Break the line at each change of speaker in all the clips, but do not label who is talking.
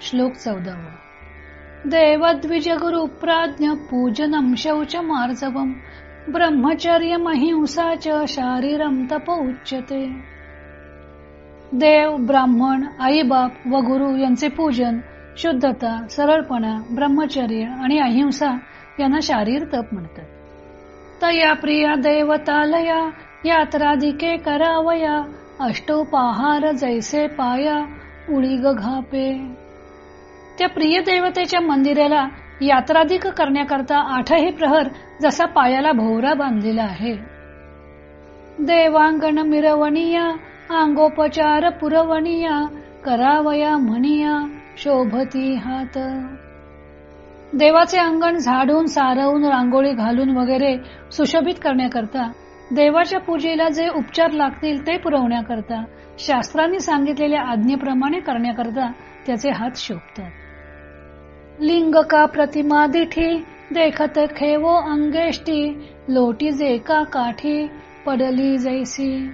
श्लोक चौदावा. देवद्विज गुरु प्राज्ञ पूजनम शौच मार्जवम ब्रह्मचर्य महिंसाच शारीरम तप उच्यते. देव ब्राह्मण आईबाप व गुरु यांचे पूजन शुद्धता सरळपणा ब्रह्मचर्य आणि अहिंसा यांना शारीर तप म्हणतात. तया प्रिया देवतालया यात्राधिके करावया अष्टोपाहार जैसे पाया उळी घापे. त्या प्रिय देवतेच्या मंदिराला यात्राधिक करण्याकरता आठही प्रहर जसा पायाला भोवरा बांधलेला आहे. देवांगण मिरवणिया अंगोपचार पुरवणिया करावया म्हणिया शोभती हात. देवाचे अंगण झाडून सारवून रांगोळी घालून वगैरे सुशोभित करण्याकरता देवाच्या पूजेला जे उपचार लागतील ते पुरवण्याकरता शास्त्रांनी सांगितलेल्या आज्ञेप्रमाणे करण्याकरता त्याचे हात शोभतात. लिंग का प्रतिमा दिठी देखत खेवो अंगेष्टी लोटी जे का काठी पडली जैसी.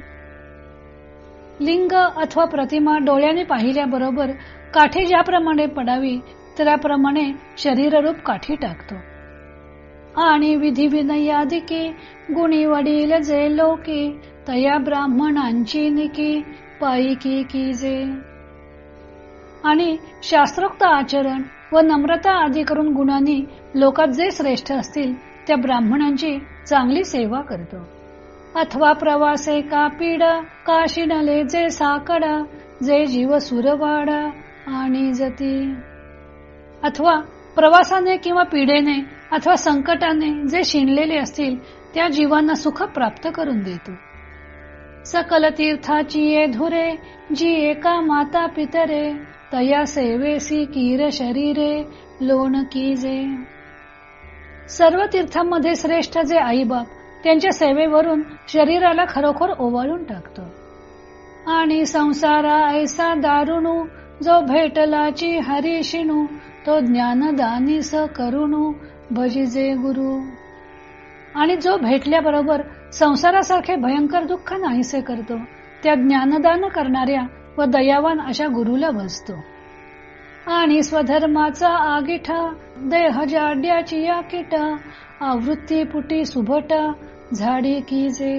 लिंग अथवा प्रतिमा डोळ्याने पाहिल्याबरोबर काठी ज्याप्रमाणे पडावी त्याप्रमाणे शरीररूप काठी टाकतो. आणि विधी विनयादिकी गुणी वडील जे लोकी तया ब्राह्मणांची निकी पायिकी की जे. आणि शास्त्रोक्त आचरण व नम्रता आदी करून गुणांनी लोकात जे श्रेष्ठ असतील त्या ब्राह्मणांची चांगली सेवा करतो. अथवा प्रवासे का पीड काशिनले जे साकडा जे जीव सुरवाडा आणि जती. अथवा प्रवासाने किंवा पिढेने अथवा संकटाने जे शिणलेले असतील त्या जीवांना सुख प्राप्त करून देतो. सकल तीर्थाची ये धुरे जी एका माता पितरे तया सेवेसी कीर शरीरे लोण कीजे. सर्व तीर्थांमध्ये श्रेष्ठ जे आईबाप त्यांच्या सेवेवरून शरीराला खरोखर ओवाळून टाकतो. आणि संसारा ऐसा दारुणू जो भेटलाची हरिशिणू तो ज्ञानदानी स करुणू भजिजे गुरु. आणि जो भेटल्याबरोबर संसारासारखे भयंकर दुःख नाहीसे करतो त्या ज्ञानदान करणाऱ्या व दयावान अशा गुरुला भजतो आणि स्वधर्माचा आगिठा देह जाड्याची या किटा आवृत्ती पुटी सुभट झाडी कीजे.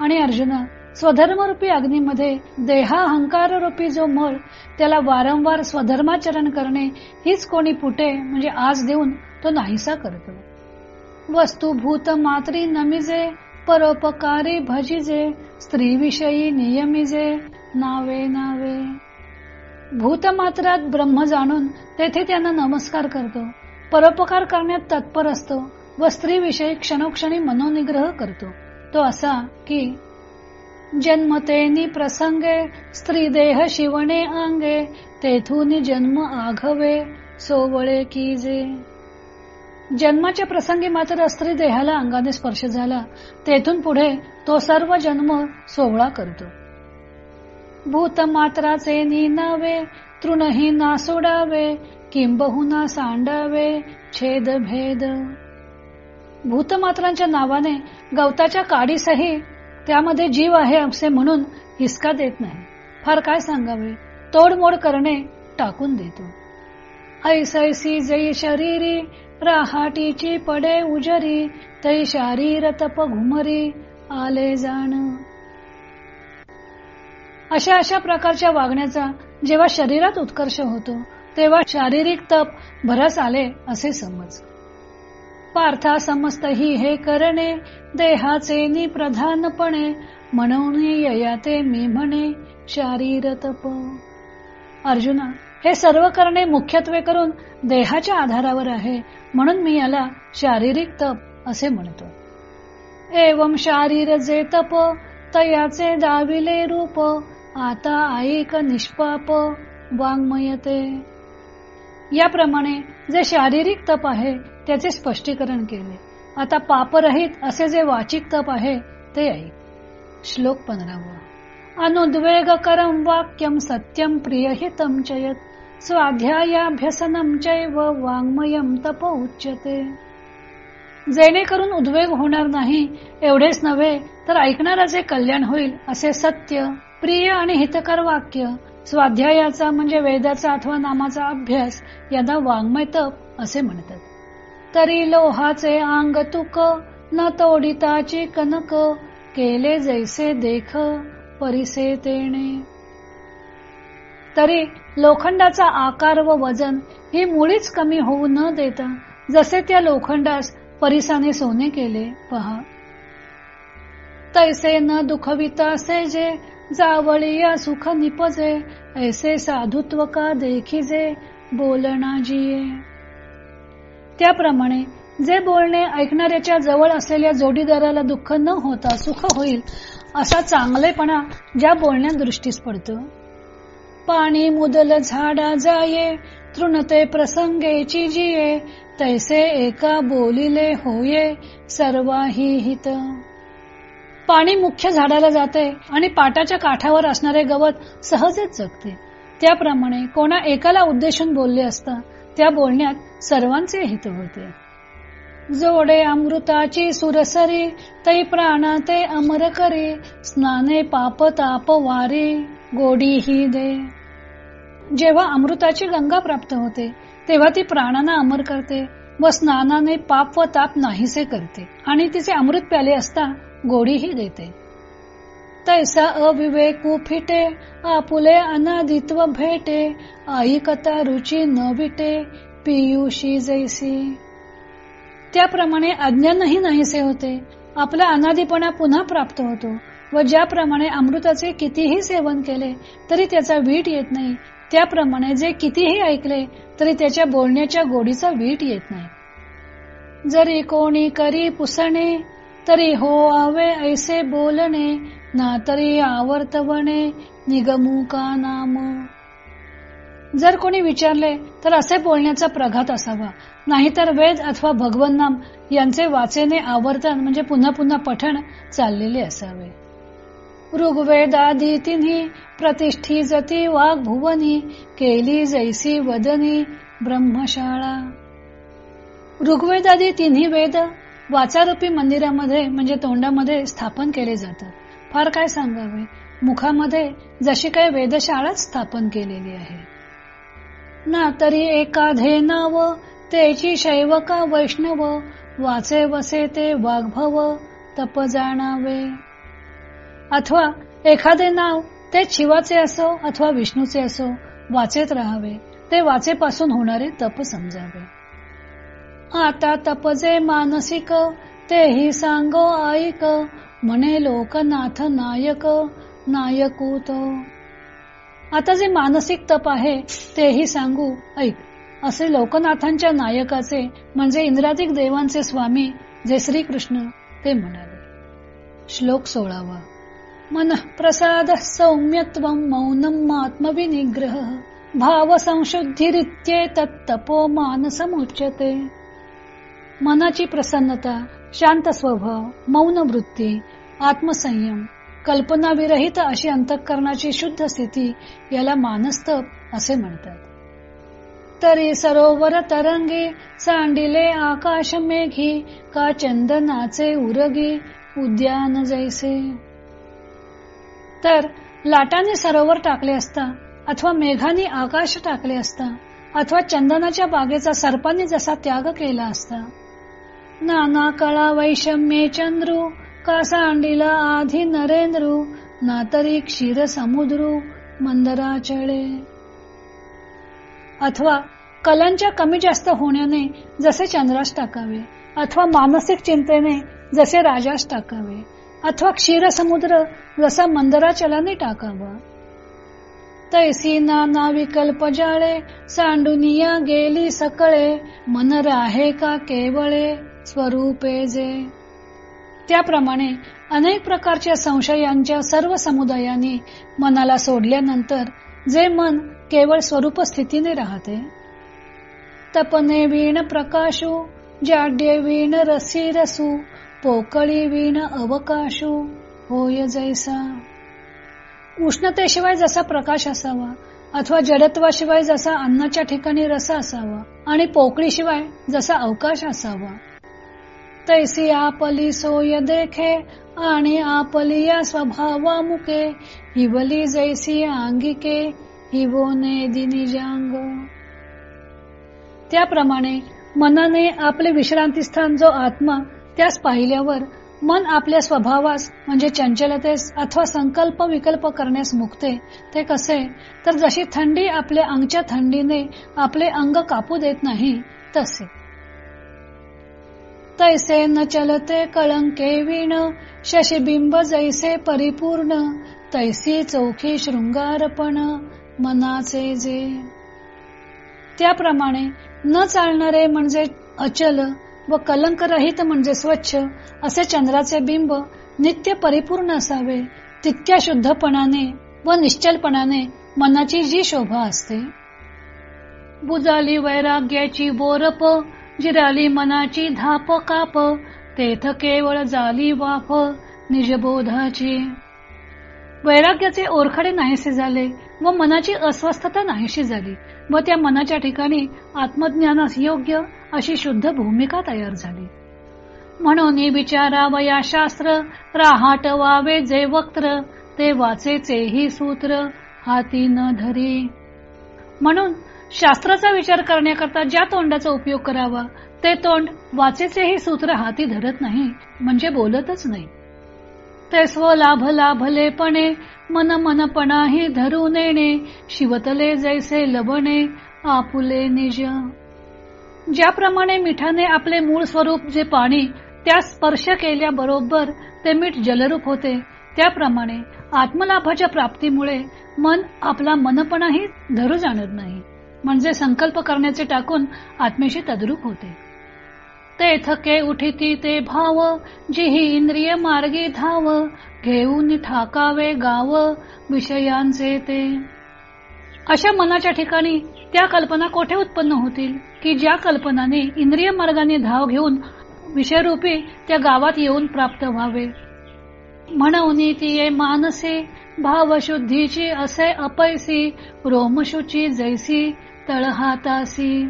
आणि अर्जुना स्वधर्मरूपी अग्नीमध्ये देहाहंकार रूपी जो मळ त्याला वारंवार स्वधर्माचरण करणे हीच कोणी पुटे म्हणजे आज देऊन तो नाहीसा करतो. वस्तू भूत मात्री नमिजे परोपकारी भजिजे स्त्रीविषयी नियमिजे नावे नावे. भूतमात्रात ब्रह्म जाणून तेथे त्यांना नमस्कार करतो. परोपकार करण्यात तत्पर असतो व स्त्रीविषयी क्षणोक्षणी मनोनिग्रह करतो. तो असा की जन्मतेनी प्रसंगे स्त्री देह शिवणे अंगे तेथून जन्म आघवे सोवळे कीजे जन्माच्या प्रसंगी मात्र स्त्री देहाला अंगाने स्पर्श झाला. तेथून पुढे तो सर्व जन्म सोहळा करतो. भूत मात्राचे निनावे तृणही ना सोडावे किंबहुना सांडावे छेद भेद. भूतमात्रांच्या नावाने गवताच्या काडीसही त्यामध्ये जीव आहे असे म्हणून हिसका देत नाही. फार काय सांगावे? तोडमोड करणे टाकून देतो. ऐसैसी जई शरीरी राहाटीची पडे उजरी तै शारीर तप घुमरी आले जाण. अशा अशा प्रकारच्या वागण्याचा जेव्हा शरीरात उत्कर्ष होतो तेव्हा शारीरिक तप भरस आले असे समज. पार्था समस्त ही हे करणे देहाचे नि प्रधानपणे म्हणून ययाते मी म्हणे शारीर तप. अर्जुना हे सर्व करणे मुख्यत्वे करून देहाच्या आधारावर आहे म्हणून मी याला शारीरिक तप असे म्हणतो. एवम शारीर जे तप तयाचे दाविले रूप आता ऐक निष्पाप वाङ्मयते. याप्रमाणे जे शारीरिक तप आहे त्याचे स्पष्टीकरण केले. आता पापरहित असे जे वाचिक तप आहे ते ऐक. श्लोक पंधरावा. अनुद्वेग करम वाक्यम सत्यम प्रियहितम चयत स्वाध्यायाभ्यसनम चैव वाङ्मयम तप उच्यते. जेणेकरून उद्वेग होणार नाही एवढेच नव्हे तर ऐकणाराचे कल्याण होईल असे सत्य प्रिय आणि हितकर वाक्य स्वाध्यायाचा म्हणजे वेदाचा अथवा नामाचा अभ्यास यांना वाङ्मय तप असे म्हणतात. तरी लोहाचे अंग तुक न तोडिताची कनक केले जैसे देख परिसे तेने तरी लोखंडाचा आकार व वजन ही मुळीच कमी होऊ न देता जसे त्या लोखंडास परिसाने सोने केले पहा. तैसे न दुखविता असे जे जावळिया सुख निपजे ऐसे साधुत्व का देखिजे बोलणा जिये. त्याप्रमाणे जे बोलणे ऐकणाऱ्याच्या जवळ असलेल्या जोडीदाराला दुःख न होता सुख होईल असा चांगलेपणा ज्या बोलण्यात दृष्टीस पडतो. पाणी मुदल झाडा जाये तृणते प्रसंगेची जिये तैसे एका बोलिले होये सर्वाही हित. पाणी मुख्य झाडाला जाते आणि पाटाच्या काठावर असणारे गवत सहजच जगते. त्याप्रमाणे कोणा एकाला उद्देशून बोलले असता त्या बोलण्यात सर्वांचे हित होते. जोडे अमृताची सुरसरी तै प्राणा ते अमर करी स्नाने पाप ताप वारी गोडी ही दे. जेव्हा अमृताची गंगा प्राप्त होते तेव्हा ती प्राणांना अमर करते व स्नानाने पाप व ताप नाहीसे करते. आणि तिचे अमृत प्याले असता गोडीही देते. तैसा अविवेकू फिटे आपुले अनादित्व भेटे आई कथा रुची न विटे पियुषी जैसी. त्याप्रमाणे अज्ञानही नाहीसे होते. आपला अनादीपणा पुन्हा प्राप्त होतो व ज्याप्रमाणे अमृताचे कितीही सेवन केले तरी त्याचा वीट येत नाही. त्याप्रमाणे जे कितीही ऐकले तरी त्याच्या बोलण्याच्या गोडीचा वीट येत नाही. जरी कोणी करी पुसणे तरी हो आवे ऐसे बोलणे ना तरी आवर्तवणे निगमू का नाम? जर कोणी विचारले तर असे बोलण्याचा प्रघात असावा. नाहीतर वेद अथवा भगवन नाम यांचे वाचेने आवर्तन म्हणजे पुन्हा पुन्हा पठण चाललेले असावे. ऋग्वेदादी तिन्ही प्रतिष्ठी जती वाघ भुवनी केली जैसी वदनी ब्रह्मशाळा. ऋग्वेदादी तिन्ही वेद वाचारूपी मंदिरामध्ये म्हणजे तोंडामध्ये स्थापन केले जातात. फार काय सांगावे? मुखामध्ये जशी काही वेदशाळाच स्थापन केलेली आहे. ना तरी एकाधे नाव त्याची शैव का वैष्णव वाचे वसे ते वाघभव तप जाणावे. अथवा एखादे नाव ते शिवाचे असो अथवा विष्णूचे असो वाचेत राहावे. ते वाचेपासून होणारे तप समजावे. आता तपजे मानसिक तेही सांगो ऐक म्हणे लोकनाथ नायक नायकूत. आता जे मानसिक तप आहे तेही सांगू ऐक. असे लोकनाथांच्या नायकाचे म्हणजे इंद्रादिक देवांचे स्वामी जे श्रीकृष्ण ते म्हणाले. श्लोक सोळावा. मन प्रसाद सौम्यत्व मौनम आत्मविनिग्रह भाव संशुद्धिरित्ये तत्तपो मानसमुच्यते. मनाची प्रसन्नता शांत स्वभाव मौन वृत्ती आत्मसंयम कल्पना विरहित अशी अंतःकरणाची शुद्ध स्थिती याला मानस्तप असे म्हणतात. तरी सरोवर तरंगे सांडिले आकाश मेघी का चंदनाचे उरगी उद्यान जैसे. तर लाटाने सरोवर टाकले असता अथवा मेघाने आकाश टाकले असता अथवा चंदनाच्या बागेचा सर्पांनी जसा त्याग केला असता नाना कळा वैषम्ये चंद्रू कासांडीला आधी नरेंद्रू ना तरी क्षीर समुद्रू मंदराचळे. अथवा कलांच्या कमी जास्त होण्याने जसे चंद्रास टाकावे अथवा मानसिक चिंतेने जसे राजास टाकावे अथवा क्षीर समुद्र जसा मंदराचलाने टाकावा तैसी नाना विकल्प जाळे सांडुनिया गेली सकळे मन राहे का केवळे स्वरूपे जे. त्याप्रमाणे अनेक प्रकारच्या संशयांच्या सर्व समुदायांनी मनाला सोडल्यानंतर जे मन केवळ स्वरूप स्थितीने राहते. तपने वीण प्रकाशू जाड्ये वीण रसी रसू पोकळी वीण अवकाशू होय जैसा. उष्णतेशिवाय जसा प्रकाश असावा अथवा जडत्वाशिवाय जसा अन्नाच्या ठिकाणी रस असावा आणि पोकळीशिवाय जसा अवकाश असावा. तैसी आपली सोय देखे आणि आपली या स्वभावा मुके हिवली जैसी आंगिके हिवोने दिनिजांग त्याप्रमाणे मनाने आपले विश्रांतीस्थान जो आत्मा त्यास पाहिल्यावर मन आपल्या स्वभावास म्हणजे चंचलतेस अथवा संकल्प विकल्प करण्यास मुक्ते ते कसे? तर जशी थंडी आपल्या अंगच्या थंडीने आपले अंग कापू देत नाही तसे. तैसे न चलते कळंके विण शशिबिंब जैसे परिपूर्ण तैसी चौखी शृंगारपण मनाचे जे. त्याप्रमाणे न चालणारे म्हणजे अचल व कलंकरहित म्हणजे स्वच्छ असे चंद्राचे बिंब नित्य परिपूर्ण असावे तितक्या शुद्धपणाने व निश्चलपणाने मनाची जी शोभा असते. बुजाली वैराग्याची बोरप जिराली मनाची धाप काप तेथ केवळ जाली वाफ निजबोधाची. वैराग्याचे ओरखडे नाहीसे झाले व मनाची अस्वस्थता नाहीशी झाली व त्या मनाच्या ठिकाणी आत्मज्ञानास योग्य अशी शुद्ध भूमिका तयार झाली. म्हणून विचारावया शास्त्र राहाट वावे जे वक्त्र ते वाचेचेही सूत्र हाती न धरी. म्हणून शास्त्राचा विचार करण्याकरता ज्या तोंडाचा उपयोग करावा ते तोंड वाचेचेही सूत्र हाती धरत नाही म्हणजे बोलतच नाही. ते स्वलाभ लाभलेपणे मन मनपणाही धरू नेणे शिवतले जैसे लबणे आपुले निज. ज्याप्रमाणे मिठाने आपले मूळ स्वरूप जे पाणी त्या स्पर्श केल्याबरोबर ते मीठ जलरूप होते त्याप्रमाणे आत्मलाभाच्या प्राप्तीमुळे मन आपला मनपणाही धरू जाणत नाही म्हणजे संकल्प करण्याचे टाकून आत्मेशी तद्रूप होते. ते थके उठिती ते भाव जिही इंद्रिय मार्गी धाव घेऊन ठाकावे गाव विषयांचे ते. अशा मनाच्या ठिकाणी त्या कल्पना कोठे उत्पन्न होतील? की ज्या कल्पनाने इंद्रिय मार्गाने धाव घेऊन विषयरूपी त्या गावात येऊन प्राप्त व्हावे? म्हणून ती मानसी भावशुद्धीची असे अपैसी रोमशुची जैसी तळहातासी.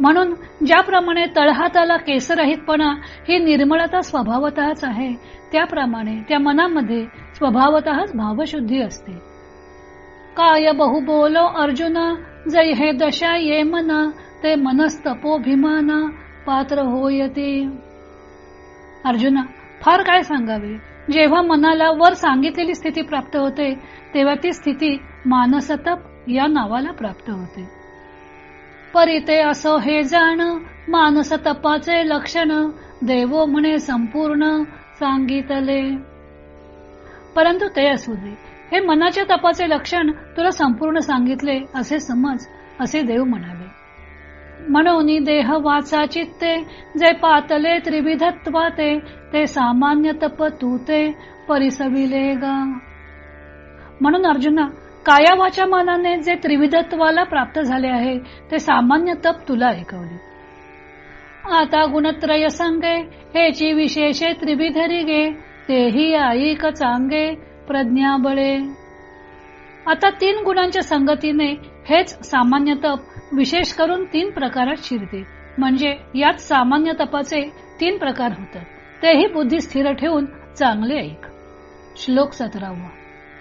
म्हणून ज्याप्रमाणे तळहाताला केसरहितपणा ही निर्मळता स्वभावतःच आहे त्याप्रमाणे त्या मनामध्ये स्वभावतःच भावशुद्धी असते. काय बहु बोलो अर्जुन जय हे दशा ये मना ते मनस्तपोभिमान पात्र होयते. अर्जुना फार काय सांगावे? जेव्हा मनाला वर सांगितलेली स्थिती प्राप्त होते तेव्हा ती स्थिती मानसतप या नावाला प्राप्त होते. परिते असो हे जाण मानस तपाचे लक्षण देवो म्हणे संपूर्ण सांगितले. परंतु ते असू दे. हे मनाच्या तपाचे लक्षण तुला संपूर्ण सांगितले असे समज असे देव म्हणाले. म्हणून देह वाचा चित्ते जे पातले त्रिविधत्वाते ते सामान्य तप तू ते परिसविले गा. म्हणून अर्जुना काया वाचा मानाने जे त्रिविधत्वाला प्राप्त झाले आहे ते सामान्य तप तुला ऐकवले. आता गुणत्रय सांगे हेची विशेषे त्रिविधरी गे तेही ऐक चांगे प्रज्ञा बळे. आता तीन गुणांच्या संगतीने हेच सामान्य तप विशेष करून तीन प्रकारात शिरते. म्हणजे यात सामान्य तपाचे तीन प्रकार होतात. तेही बुद्धी स्थिर ठेवून चांगले ऐक. श्लोक सतरावा.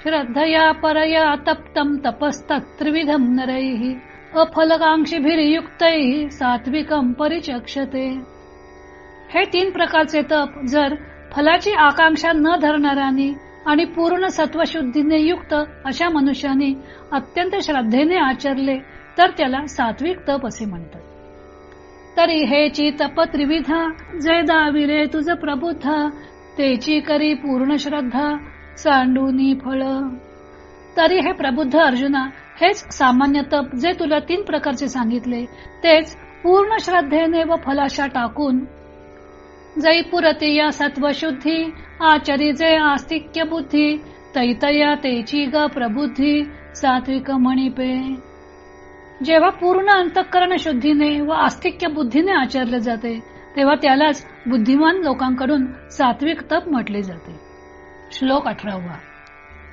श्रद्धया परया तप्तम तपस्तत्रिविधम नरैः अफलकांक्षीभिर्युक्तैः सात्विकम परिचक्षते। हे तीन प्रकारचे तप जर फलाची आकांक्षा न धरणाऱ्यानी आणि पूर्ण सत्वशुद्धीने युक्त अशा मनुष्याने अत्यंत श्रद्धेने आचरले तर त्याला सात्विक तप असे म्हणतात. तरी हेची तप त्रिविधा जय दाविरे तुझ प्रबुद्धा तेची करी पूर्ण श्रद्धा सांडूनी फळ तरी हे प्रबुद्ध अर्जुना हेच सामान्य तप जे तुला तीन प्रकारचे सांगितले तेच पूर्ण श्रद्धेने व फलाशा टाकून जै सत्वशुद्धी आचरी जे आस्तिक्य बुद्धी तैतया तेची ग प्रबुद्धी सात्विक मणिपे. जेव्हा पूर्ण अंतःकरण शुद्धीने व आस्तिक्य बुद्धीने आचरले जाते तेव्हा त्यालाच बुद्धिमान लोकांकडून सात्विक तप म्हटले जाते. श्लोक अठरावा.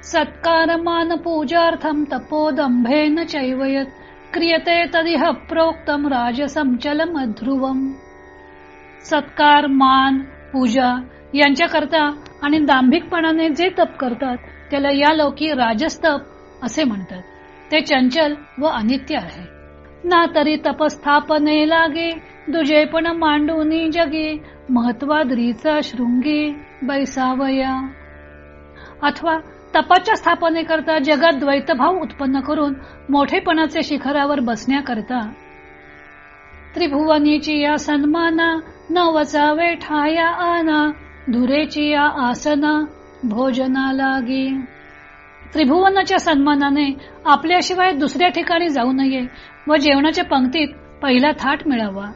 सत्कार मान पूजार्थम तपोदंभेन चैवयत क्रियते तदिह प्रोक्तम राजसमचलम ध्रुवम. सत्कार मान पूजा यांच्याकरता आणि दांभिकपणाने जे तप करतात त्याला या लौकी राजस्तप असे म्हणतात. ते चंचल व अनित्य आहे. ना तरी तपस्थापने लागे दुजे पण मांडूनी जगे महत्वाद्रीचा शृंगी बैसावया. अथवा तपाच्या स्थापनेकरता जगात द्वैतभाव उत्पन्न करून मोठेपणाचे शिखरावर बसण्याकरता. त्रिभुवनीची या सन्माना न वचावे ठाया आना धुरेची या आसना भोजना लागी. त्रिभुवनाच्या सन्मानाने आपल्याशिवाय दुसऱ्या ठिकाणी जाऊ नये व जेवणाच्या पंक्तीत पहिला थाट मिळावा.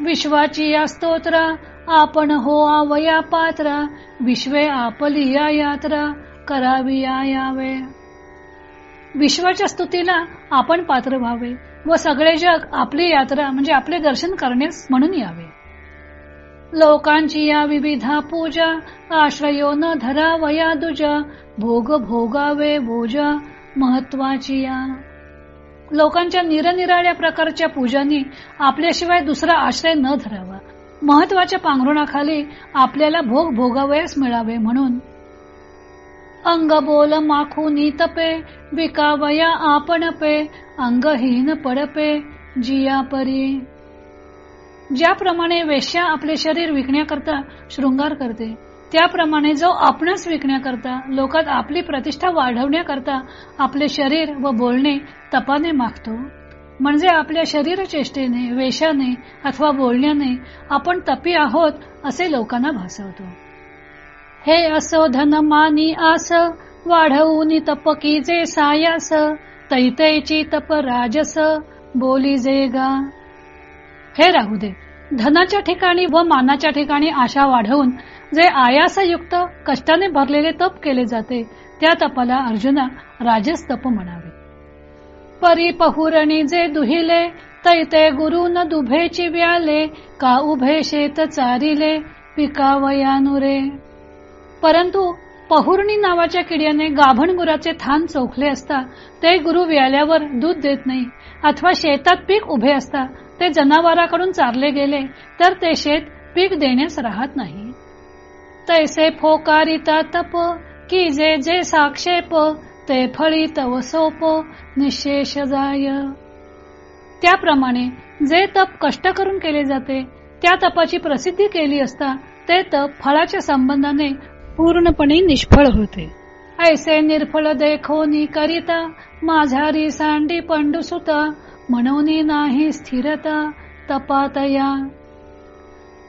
विश्वाची या स्तोत्रा आपण हो आवया पात्रा विश्वे आपली या यात्रा करावी या यावे. विश्वाच्या स्तुतीला आपण पात्र व्हावे व सगळे जग आपली यात्रा म्हणजे आपले दर्शन करण्यास म्हणून यावे. लोकांची या विविधा पूजा आश्रयो न धरावया दुजा भोग भोगावे भोजा महत्वाची या. लोकांच्या निरनिराळ्या प्रकारच्या पूजांनी आपल्याशिवाय दुसरा आश्रय न धरावा. महत्त्वाच्या पांघरुणाखाली आपल्याला भोग भोगावयास मिळावे म्हणून. अंग बोल माखुनी तपे विकावया आपण पे अंगहीन पडपे जिया परी. ज्याप्रमाणे वेश्या आपले शरीर विकण्याकरता शृंगार करते त्याप्रमाणे जो आपणच विकण्याकरता लोकात आपली प्रतिष्ठा वाढवण्याकरता आपले शरीर व बोलणे तपाने मागतो. म्हणजे आपल्या शरीर चेष्टेने वेशाने अथवा बोलण्याने आपण तपी आहोत असे लोकांना भासवतो. हे असो धन मानी आस वाढवून तपकी जे सायास तैतैची तप राजस बोली जे गा. हे राहू दे धनाच्या ठिकाणी व मानाच्या ठिकाणी आशा वाढवून जे आयासयुक्त कष्टाने भरलेले तप केले जाते त्या तपाला अर्जुना राजस तप म्हणावे. परी पहुरणी जे दुहिले तैते गुरु न दुभेची व्याले का उभे शेत चारिले पिकावयानुरे. परंतु पहुर्णी नावाच्या किड्याने गाभण गुराचे थान चोखले असता ते गुरु व्याल्यावर दूध देत नाही अथवा शेतात पीक उभे असता ते जनावराकडून चारले गेले तर ते शेत पीक देण्यास राहत नाही. तैसे फोकारिता तप की जे जे साक्षेप ते फळी तव सोप निशेष जाय त्याप्रमाणे जे तप कष्ट करून केले जाते त्या तपाची प्रसिद्धी केली असता ते तप फळाच्या संबंधाने पूर्णपणे निष्फळ होते. ऐसे निर्फळ देखोनी करिता माझारी सांडी पंडुसुता म्हणून नाही स्थिरता तपातया.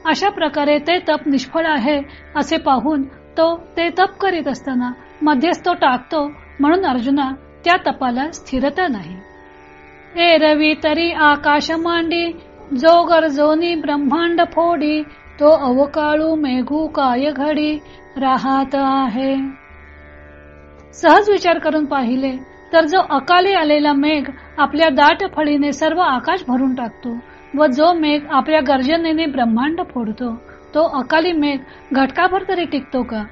अशा प्रकारे ते तप निष्फळ आहे असे पाहून तो ते तप करीत असताना मध्येच तो टाकतो म्हणून अर्जुना त्या तपाला स्थिरता नाही. ए रवी तरी आकाश मांडी जो गरजोनी ब्रह्मांड फोडी तो अवकाळू मेघू काय घडी राहत आहे. सहज विचार करून पाहिले तर जो अकाली आलेला मेघ आपल्या दाट फळीने सर्व आकाश भरून टाकतो व जो मेघ आपल्या गर्जनेने ब्रह्मांड फोडतो तो अकाली मेघ घटकाभर तरी टिकतो का?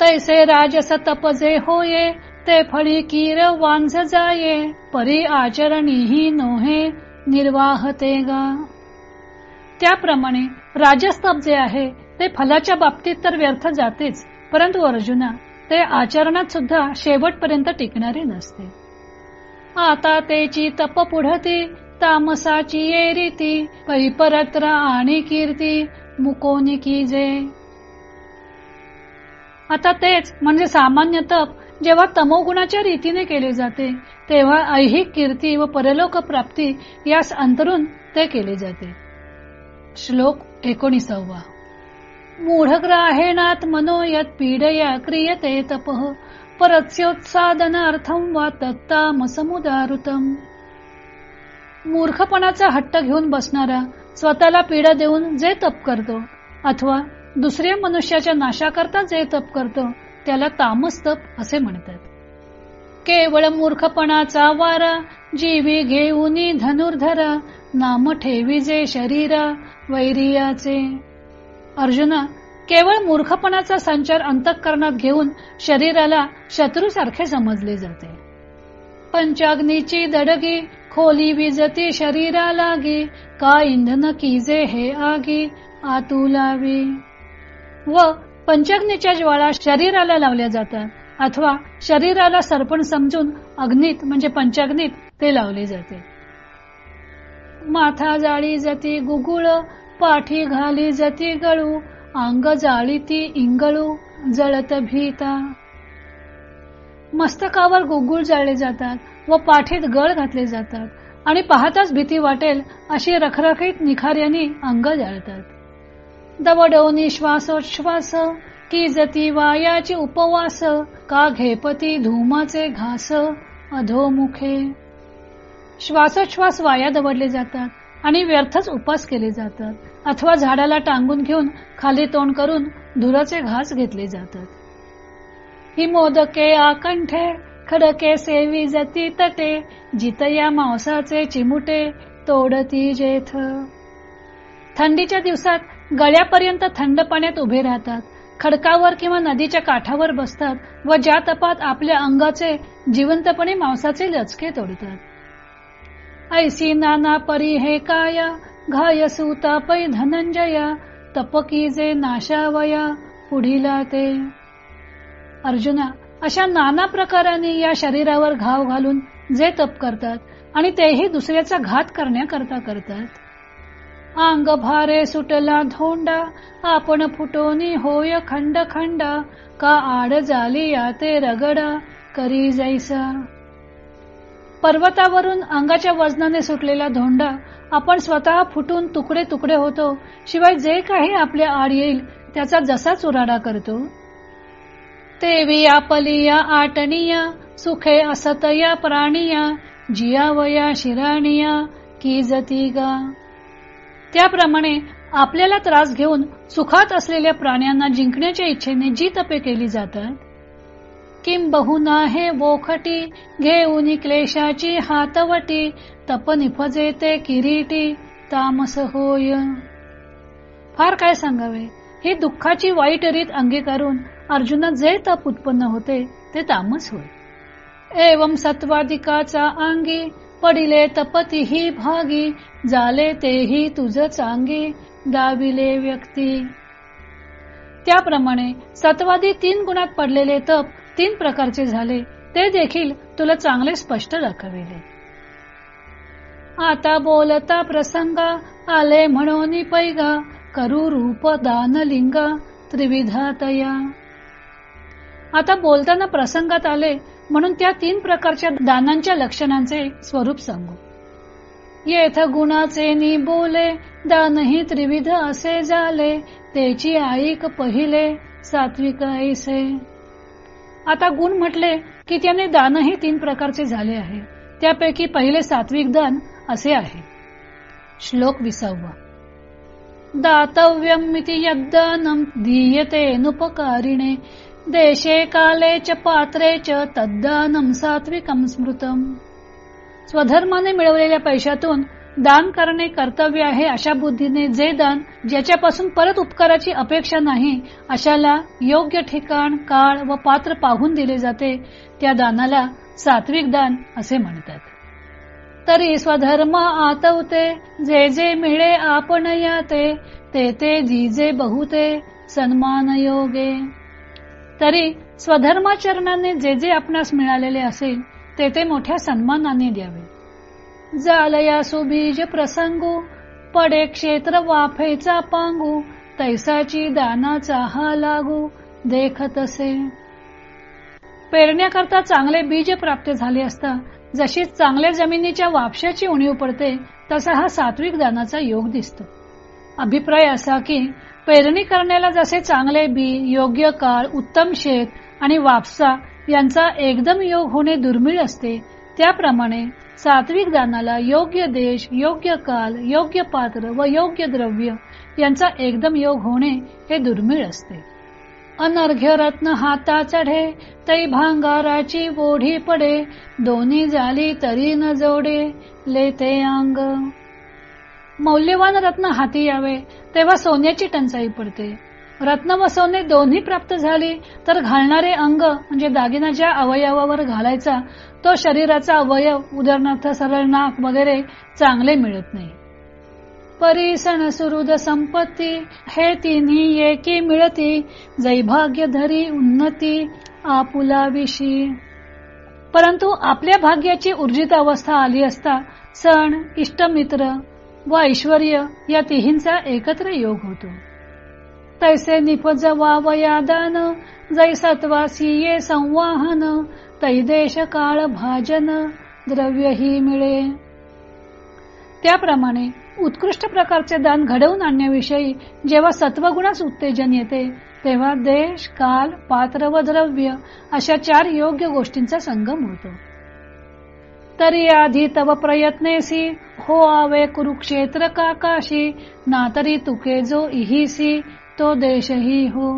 तैसे राजस तपजे होये ते फळी कीर वांझ जाये परी आचरणीही नोहे निर्वाहते गा. त्याप्रमाणे राजस्तप जे आहे ते फलाच्या बाबतीत तर व्यर्थ जातेच परंतु अर्जुना ते आचरणात सुद्धा शेवटपर्यंत टिकणारे नसते. आता तेची तप पुढती तामसाची ये रीती पैपरत्र आणि कीर्ती मुकोनी की जे. आता तेच म्हणजे सामान्य तप जेव्हा तमोगुणाच्या रीतीने केले जाते तेव्हा ऐहिक कीर्ती व परलोक प्राप्ती यास अंतरून ते केले जाते. श्लोक एकोणीसावा. मूढग्राहेणात मनोयत पीडया क्रियते तप परस्योत्सादनार्थम वा तत्तामसमुदारुतम मूर्खपणाचा हट्ट घेऊन बसणारा स्वतःला पीडा देऊन जे तप करतो अथवा दुसऱ्या मनुष्याच्या नाशाकरता जे तप करतो त्याला तामस तप असे म्हणतात. केवळ मूर्खपणाचा वारा जीवी घेऊन धनुर्धरा नाम ठेवी जे शरीरा वैरियाचे. अर्जुना केवळ मूर्खपणाचा संचार अंतःकरणात घेऊन शरीराला शत्रूसारखे समजले जाते. पंचाग्नीची दडगी खोली विजती शरीरा लागी का इंधन किजे हे आगी आतुलावी व पंचाग्नीच्या ज्वाळा शरीराला लावल्या जातात अथवा शरीराला सरपण समजून अग्नीत म्हणजे पंचाग्नीत ते लावले जाते. माथा जाळी जाती गुगुळ पाठी घाली जाती गळू अंग जाळी ती इंगळू जळत भीता. मस्तकावर गुगुळ जाळले जातात व पाठीत गळ घातले जातात आणि पाहताच भीती वाटेल अशी रखरखीत निखार्याने अंग जाळतात. दवडवनी श्वासोच्छ्वास की जती वायाची उपवास का घेपती धूमाचे घास अधोमुखे. श्वासोच्छ्वास वाया दवडले जातात आणि व्यर्थच उपास केले जातात. अथवा झाडाला टांगून घेऊन खाली तोंड करून धुराचे घास घेतले जातात. ही मोदके आकंठे खडके सेवी जती तटे जितया मांसाचे चिमुटे तोडती जेथ. थंडीच्या दिवसात गळ्यापर्यंत थंड पाण्यात उभे राहतात खडकावर किंवा नदीच्या काठावर बसतात व ज्या तपात आपल्या अंगाचे जिवंतपणे मांसाचे लचके तोडतात. ऐसी नाना परी हे काया घाय सुता पै धनंजया तपकी जे नाशावया पुढीला ते अर्जुना अशा नाना प्रकाराने या शरीरावर घाव घालून जे तप करतात आणि तेही दुसऱ्याचा घात करण्याकरता करतात. अंग भारे सुटला धोंडा. आपण फुटोनी होय खंड खंड. का आड झाली या ते रगडा. करी जायसा पर्वतावरून अंगाच्या वजनाने सुटलेला धोंडा. आपण स्वतः फुटून तुकडे तुकडे होतो. शिवाय जे काही आपल्या आड येईल त्याचा जसा चुराडा करतो. तेविया पलिया आटनिया सुखे असतया प्राणिया. जियावया शिराणिया की जतीगा. त्याप्रमाणे आपल्याला त्रास घेऊन सुखात असलेल्या प्राण्यांना जिंकण्याच्या इच्छेने जी तपे केली जातात किम बहुना हे वोखटी घेऊन क्लेशाची हातवटी तप निफजे ते किरीटी तामस होय. फार काय सांगावे? ही दुःखाची वाईट रीत अंगीकारून अर्जुना जे तप उत्पन्न होते ते तामस होय. एवम सत्वाधिकाचा अंगी पडिले तपतीही भागी झाले तेही तुझ चांगी दाविले व्यक्ती. त्याप्रमाणे सत्वादी तीन गुणात पडलेले तप तीन प्रकारचे झाले ते देखील तुला चांगले स्पष्ट दाखविले. आता बोलता प्रसंगा आले म्हणून पैगा करू रूप दान लिंगा त्रिविधातया. आता बोलताना प्रसंगात आले म्हणून त्या तीन प्रकारच्या दानांच्या लक्षणांचे स्वरूप सांगू. येथ गुणाचे नि बोले दानही त्रिविध असे झाले त्याची आईक पहिले सात्विक ऐसे. आता गुण म्हटले की त्याने दानही तीन प्रकारचे झाले आहे. त्यापैकी पहिले सात्विक दान असे आहे. श्लोक विसावा. दातव्यमिति यद्दानं दीयते नुपकारिणे देशे काले च पात्रे च तद्दानं सात्विकं स्मृतम. स्वधर्माने मिळवलेल्या पैशातून दान करणे कर्तव्य आहे अशा बुद्धीने जे दान ज्याच्यापासून परत उपकाराची अपेक्षा नाही अशाला योग्य ठिकाण काळ व पात्र पाहून दिले जाते त्या दानाला सात्विक दान असे म्हणतात. तरी स्वधर्म आतवते जे जे मिळे आपण या ते ते जी जे बहुते सन्मान योगे तरी स्वधर्माचरणाने जे जे आपणास मिळालेले असेल ते ते मोठ्या सन्मानाने द्यावे. जालया सुबीज प्रसंगू पडे क्षेत्र वाफेचा पांगू तैसाची दानाचा हा लागू देखत असे. पेरण्याकरता चांगले बीज प्राप्त झाले असता जशी चांगल्या जमिनीच्या वापशाची उणीव पडते तसा हा सात्विक दानाचा योग दिसतो. अभिप्राय असा की पेरणी करण्याला जसे चांगले बी योग्य काळ उत्तम शेत आणि वापसा यांचा एकदम योग होणे दुर्मिळ असते त्याप्रमाणे सात्विक दानाला योग्य देश योग्य काल योग्य पात्र व योग्य द्रव्य यांचा एकदम योग होणे हे दुर्मिळ असते. अनर्घ्य रत्न हाता चढे तै भांगाराची ओढी पडे दोन्ही झाली तरी न जोडे लेते अंग. मौल्यवान रत्न हाती यावे तेव्हा सोन्याची टंचाई पडते. रत्न व सोने दोन्ही प्राप्त झाली तर घालणारे अंग म्हणजे दागिना ज्या अवयवावर घालायचा तो शरीराचा अवयव उदाहरणार्थ सरळ नाक वगैरे चांगले मिळत नाही. परिसण सुरुद संपत्ती हे तिन्ही एकी मिळती जैभाग्य धरी उन्नती आपुला विषी परंतु आपल्या भाग्याची ऊर्जित अवस्था आली असता सण इष्टमित्र व ऐश्वर या तिहींचा एकत्र योग होतो. तैसे निपज वावयादान जै ये संवाहन तैदेश काळ भाजन द्रव्य ही मिळे. त्याप्रमाणे उत्कृष्ट प्रकारचे दान घडवून आणण्याविषयी जेव्हा सत्वगुणास उत्तेजन येते तेव्हा देश काल पात्र व द्रव्य अशा चार योग्य गोष्टींचा संगम होतो. तरी आधी तव प्रयत्नेसी। हो आवे कुरुक्षेत्र काकाशी। ना तरी तुके जो इहीसी तो देशही हो।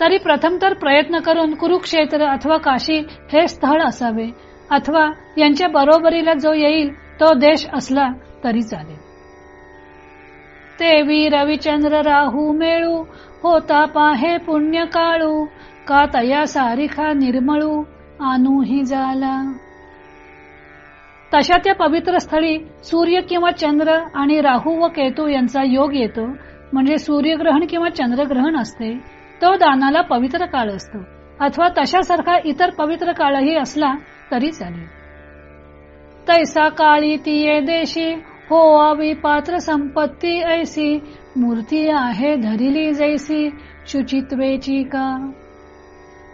तरी प्रथम तर प्रयत्न करून कुरुक्षेत्र अथवा काशी हे स्थळ असावे अथवा यांच्या बरोबरीला जो येईल तो देश असला तरी चालेल. ते रविचंद्र राहू मेळू होता पाहे पुण्य काळू का तया सारिखा निर्मळू आनूही झाला तशा त्या पवित्र स्थळी सूर्य किंवा चंद्र आणि राहू व केतू यांचा योग येतो. म्हणजे सूर्यग्रहण किंवा चंद्रग्रहण असते तो दानाला पवित्र काळ असतो. अथवा तशासारखा इतर पवित्र काळही असला तरी चालेल. तैसा काळी ती देशी हो आवी पात्र संपत्ती ऐसी मूर्ती आहे धरिली जैसी शुचित्वेची का?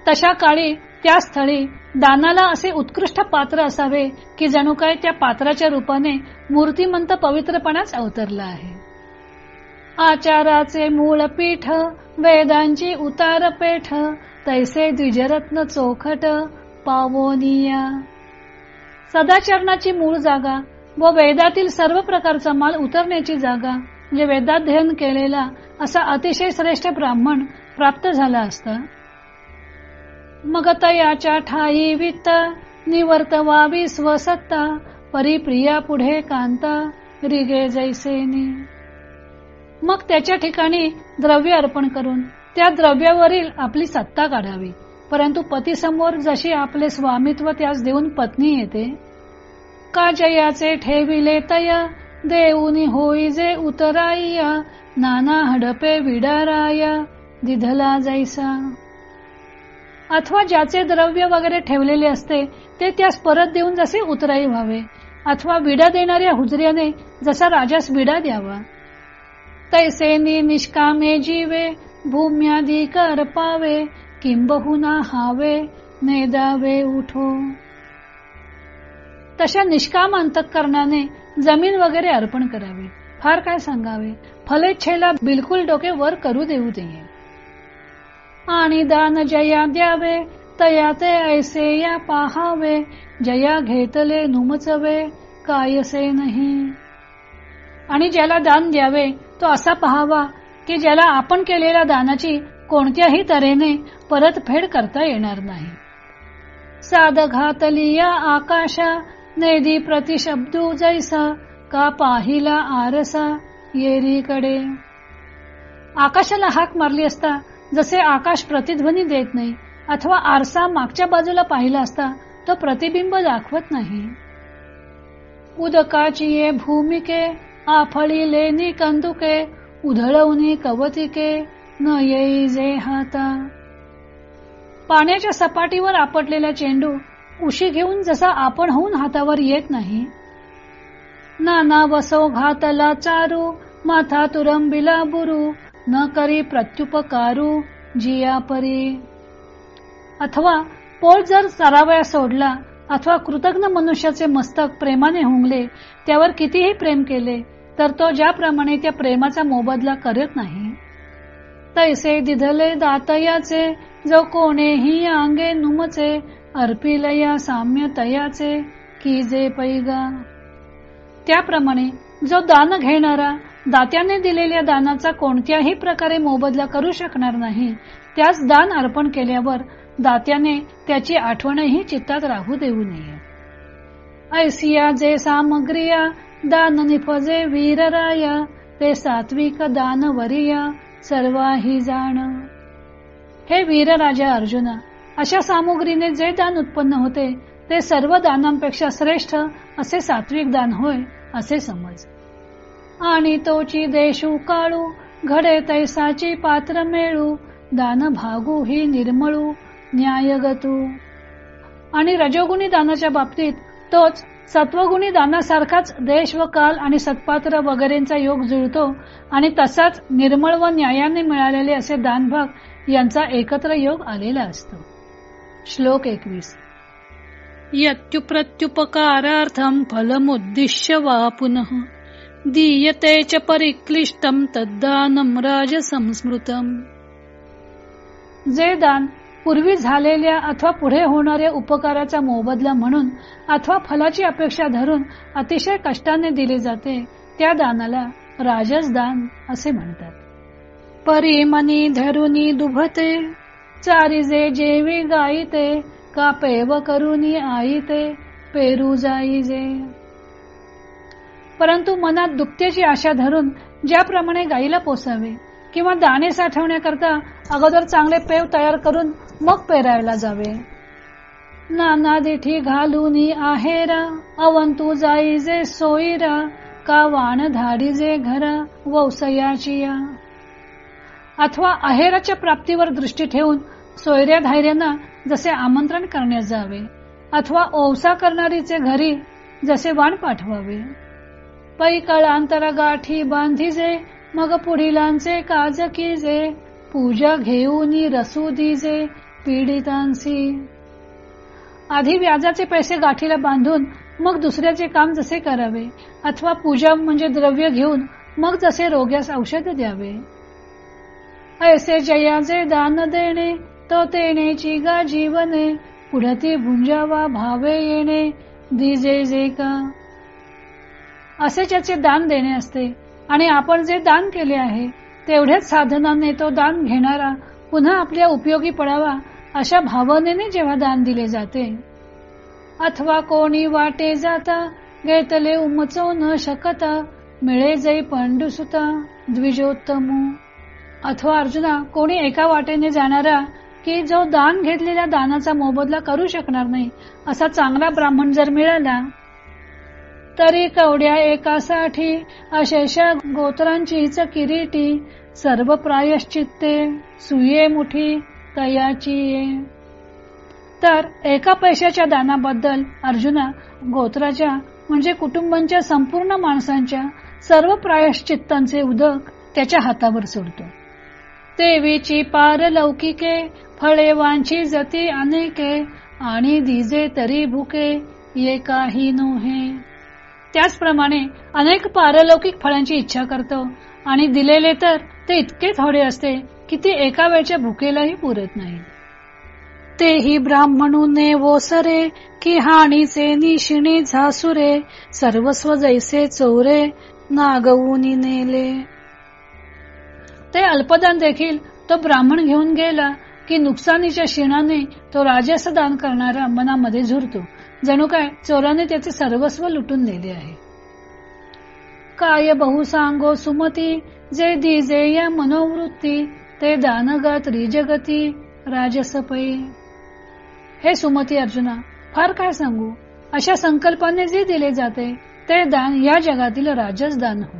तशा काळी त्या स्थळी दानाला असे उत्कृष्ट पात्र असावे की जणू काय त्या पात्राच्या रूपाने मूर्तिमंत पवित्रपणाच अवतरला आहे. आचाराचे मूळ पीठ वेदांची उतार पेठ तैसे द्विजरत्न चोखट पावोनिया. सदाचरणाची मूळ जागा व वेदातील सर्व प्रकारचा माल उतरण्याची जागा म्हणजे वेदाध्ययन केलेला असा अतिशय श्रेष्ठ ब्राह्मण प्राप्त झाला असता मग तयाच्या ठाई वित्त निवर्तवावी स्वसत्ता परिप्रिया पुढे कांता रिगे जैसेनी. मग त्याच्या ठिकाणी द्रव्य अर्पण करून त्या द्रव्यावरील आपली सत्ता काढावी. परंतु पतीसमोर जशी आपले स्वामित्व त्यास देऊन पत्नी येते का जयाचे ठेविले तया देऊनी होई जे उतराईया नाना हडपे विडाराया दिधला जैसा. अथवा ज्याचे द्रव्य वगैरे ठेवलेले असते ते त्यास परत देऊन जसे उतराई व्हावे. अथवा विडा देणाऱ्या हुजऱ्याने जसा राजास विडा द्यावा. तैसेनी निष्कामे जीवे भूम्यादी पावे किंबहुना हावे नेदावे उठो. तशा निष्काम अंतकरणाने जमीन वगैरे अर्पण करावी. फार काय सांगावे? फलेच्छेला बिलकुल डोके वर करू देऊ दे आणि दान जया द्यावे तया ते ऐसे या पाहावे जया घेतले नुमचवे कायसे नाही. आणि ज्याला दान द्यावे तो असा पहावा की ज्याला आपण केलेल्या दानाची कोणत्याही तऱ्हेने परतफेड करता येणार नाही. साध घातली या आकाशा नेदी प्रतिशब्दू जैसा का पाहिला आरसा येरीकडे. आकाशाला हाक मारली असता जसे आकाश प्रतिध्वनी देत नाही अथवा आरसा मागच्या बाजूला पाहिला असता तो प्रतिबिंब दाखवत नाही. उदकाची भूमिके आफळी लेनी कंदुके उधळवणी कवतिके न येई जे हाता. पाण्याच्या सपाटीवर आपटलेला चेंडू उशी घेऊन जसा आपण होऊन हातावर येत नाही. नाना वसो घातला चारू माथा तुरंबिला बुरू न करी प्रत्युपकारू जिया परी. अथवा पोट जर सरावया सोडला अथवा कृतज्ञ मनुष्याचे मस्तक प्रेमाने हुंगले त्यावर कितीही प्रेम केले तर तो ज्याप्रमाणे त्या प्रेमाचा मोबदला करत नाही. तैसे दिधले दातयाचे जो कोणेही अंगे नुमचे अर्पिलया साम्य तयाचे की जे पैगा. त्याप्रमाणे जो दान घेणारा दात्याने दिलेल्या दानाचा कोणत्याही प्रकारे मोबदला करू शकणार नाही. त्यास दान अर्पण केल्यावर दात्याने त्याची आठवणही चित्तात राहू देऊ नये. ऐसिया जे सामग्रिया दान निफजे वीरराया ते सात्विक दान वरिया सर्वाही जाण. हे वीरराजा अर्जुना अशा सामुग्रीने जे दान उत्पन्न होते ते सर्व दानांपेक्षा श्रेष्ठ असे सात्विक दान होय असे समज. आणि तोची देशू काळू घडे तैसाची पात्र मेळू दान भागू ही निर्मळू न्यायगतू आणि रजोगुणी दानाच्या बाबतीत तोच सत्वगुणी दानासारखाच देश व काल आणि सत्पात्र वगैरेंचा योग जुळतो आणि तसाच निर्मळ व न्यायाने मिळालेले असे दानभाग यांचा एकत्र योग आलेला असतो. श्लोक एकवीस. यत्युप्रत्युपकारार्थम फलमुद्दिश्य वा पुनः. दीयते च परिक्लिष्टम तद्दानम राजसंस्मृतम। जे दान पूर्वी झालेल्या अथवा पुढे होणाऱ्या उपकाराचा मोबदला म्हणून अथवा फलाची अपेक्षा धरून अतिशय कष्टाने दिले जाते त्या दानाला राजस दान असे म्हणतात. परिमनी धरुनी दुभते चारिजे जेवी गायते का पेव करुनी आईते पेरू जाईजे। परंतु मनात दुप्त्याची आशा धरून ज्याप्रमाणे गायीला पोसावे किंवा दाणे साठवण्याकरता अगोदर चांगले पेव तयार करून मग पेरायला जावे. नाना दिठी घालून आहेरा अवंतू जाईजे सोयीरा का वाण धाडी जे घरा वौसयाची अथवा आहेराच्या प्राप्तीवर दृष्टी ठेवून सोयऱ्या धायऱ्यांना जसे आमंत्रण करण्यात जावे अथवा ओवसा करणारीचे घरी जसे वाण पाठवावे. पै कळांतर गाठी बांधीजे मग पुढीलांचे काज कीजे पूजा घेऊन रसू दिजे पीडितांसी आधी व्याजाचे पैसे गाठीला बांधून मग दुसऱ्याचे काम जसे करावे अथवा पूजा म्हणजे द्रव्य घेऊन मग जसे रोग्यास औषध द्यावे. ऐसे जयाचे दान देणे तो तेनेची गा जीवने पुढती भुंजावा भावे येणे दिजे जे का असे त्याचे दान देणे असते आणि आपण जे दान केले आहे तेवढ्याच साधनाने तो दान घेणारा पुन्हा आपल्या उपयोगी पडावा अशा भावनेने जेव्हा दान दिले जाते. अथवा कोणी वाटे जाता घेतले उमचव न शकता मिळे जै पांडुसुता द्विजोत्तमू. अथवा अर्जुना कोणी एका वाटेने जाणारा की जो दान घेतलेल्या दानाचा मोबदला करू शकणार नाही असा चांगला ब्राह्मण जर मिळाला तरी कवड्या एकासाठी अशेषा गोत्रांचीच किरीटी सर्व प्रायश्चित्ते सुये मुठी तयाची तर एका पैशाच्या दानाबद्दल अर्जुना गोत्राच्या म्हणजे कुटुंबांच्या संपूर्ण माणसांच्या सर्व प्रायश्चित्तांचे उदक त्याच्या हातावर सोडतो. देवीची पार लौकिके फळे वांची जती अनेके आणि दिजे तरी भुके ये काही नोहे. त्याचप्रमाणे अनेक पारलौकिक फळांची इच्छा करतो आणि दिलेले तर ते इतके थोडे असते की ते एका वेळच्या भुकेलाही पुरत नाही. तेही ब्राह्मणूने वोसरे कि हाणीचे निशिणी झासुरे सर्वस्व जैसे चोरे नागवूनी नेले. ते अल्पदान देखील तो ब्राह्मण घेऊन गेला की नुकसानीच्या क्षीणाने तो राजस दान करणारा मनामध्ये झुरतो. जणू काय चोराने त्याचे सर्वस्व लुटून नेले आहे. काय बहु सांगो सुमती जे दिजे या मनोवृत्ती ते दानगत रिजगती राजसपै. हे सुमती अर्जुना फार काय सांगू? अशा संकल्पाने जे दिले जाते ते दान या जगातील राजस दान हो